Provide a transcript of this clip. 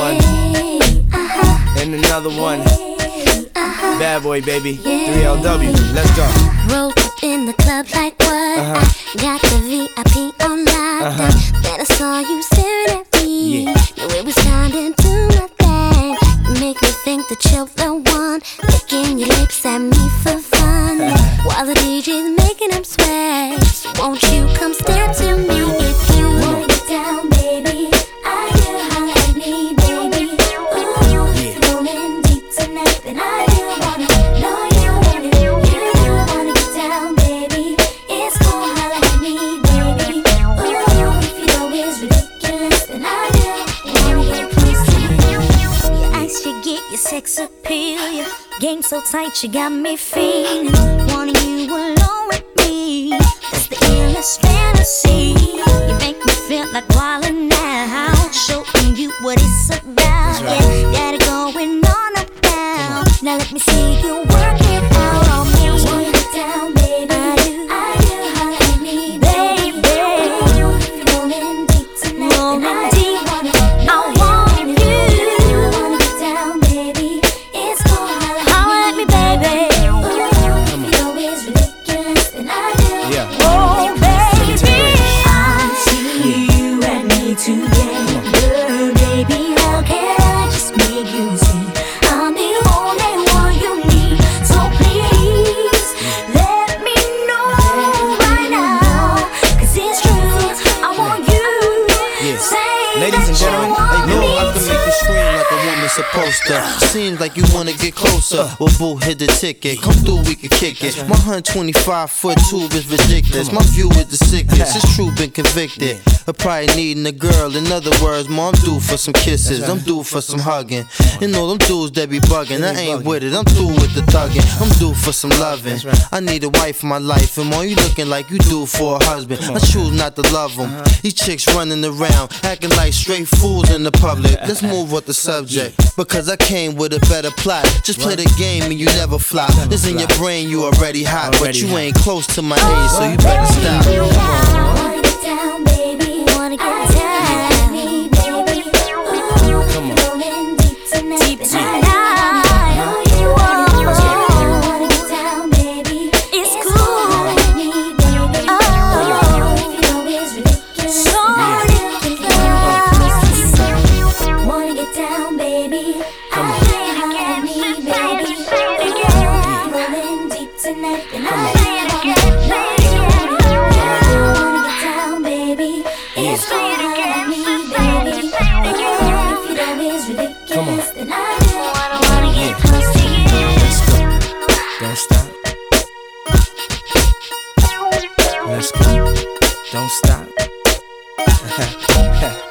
And another one. And another one. Bad boy, baby. 3LW. Let's go. Roll in the club like what? Uh-huh. I got the VIP on lock. Uh-huh. Then I saw you staring at me. Yeah. Knew it was time to do my thing. Make me think that you're the one. Licking your lips at me for fun. While the DJ's making them. So won't you appeal. Your game so tight, you got me feeling. Wanting you alone with me. That's the illest fantasy. You make me feel like wildin' now. Showing you what it's about. Yeah, got it going on about. Now let me see you work it out on me. Me Ladies and that you gentlemen, want hey, No, me I can make you scream like a woman supposed to. Seems like you wanna get closer. Well, boo, hit the ticket. Come through, we can kick it. My 125 foot tube is ridiculous. My view is the sickest. It's true, been convicted. I probably needing a girl. In other words, mom, I'm due for some kisses. I'm due for some hugging. You know, them dudes that be bugging. I ain't with it. I'm through with the thugging. I'm due for some loving. I need a wife in my life. And mom, you looking like you do for a husband. I choose not to love them. These chicks running around, acting like straight fools in the public. Let's move with the subject. Because I came with a better plot. Just play the game and you never flop. This in your brain, you already hot. But you ain't close to my age, so you better Ha, ha.